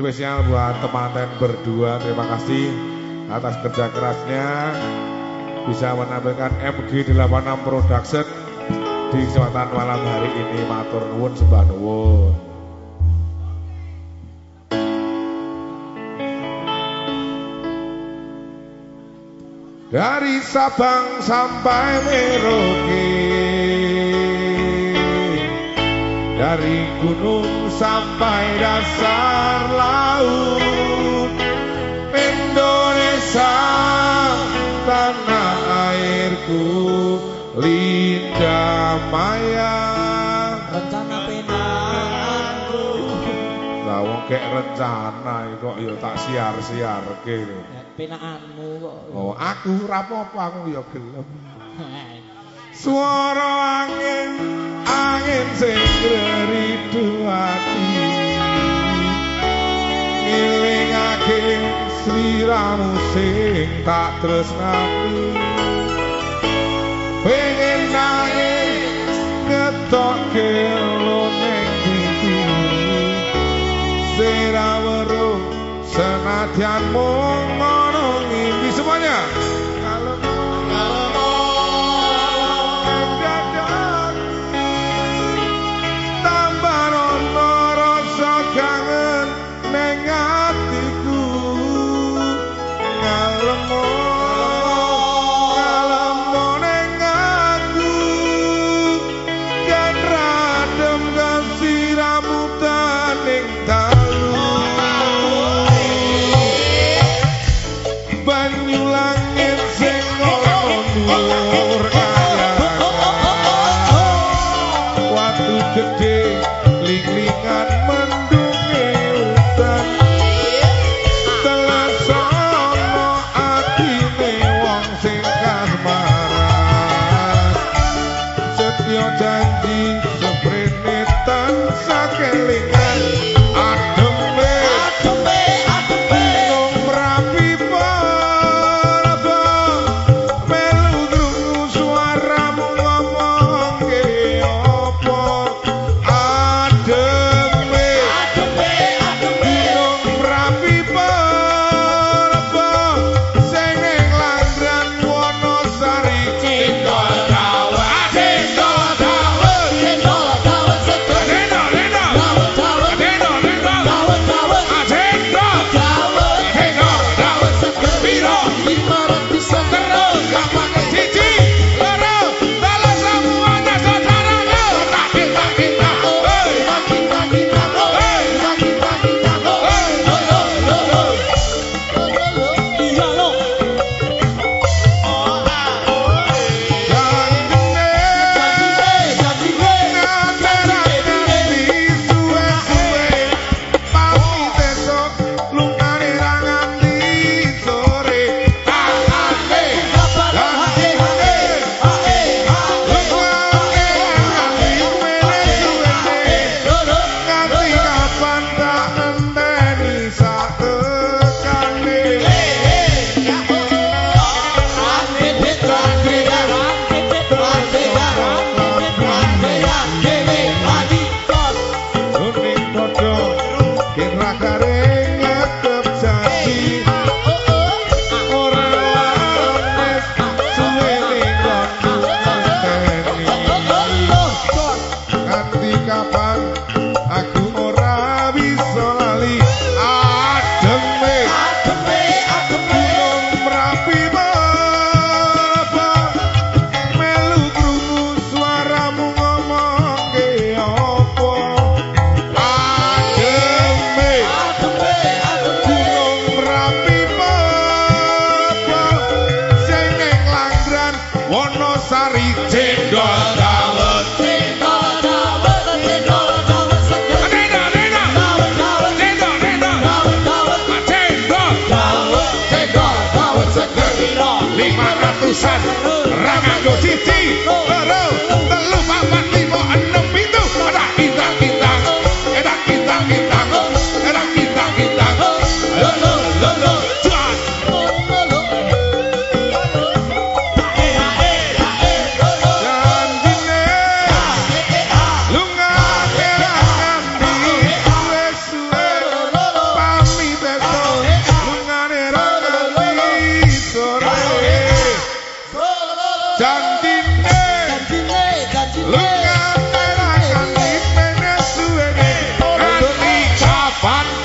Spesial buat teman-teman berdua Terima kasih atas kerja kerasnya. Bisa menampilkan MG86 Production Di kesempatan malam hari ini. Matur nuwun sembah nuwun. Dari Sabang sampai Merauke Dari gunung sampai dasar laut Indonesia tanah airku Linda Maya. Rencana penanganku Lah wong kek rencana kok ya tak siar-siarke. Penaanmu kok. Oh, aku rapopo aku ya gelem. Suara angin, angin sing sliramu sing tak tresnani. Pengen nangis ngetokke lo ning pipi. Sira weruh senadyan mung Good. Wonosari cendol dawet. Cendol dawet cendol cendol dawet cendol cendol cendol cendol cendol nikmat go titi go Fun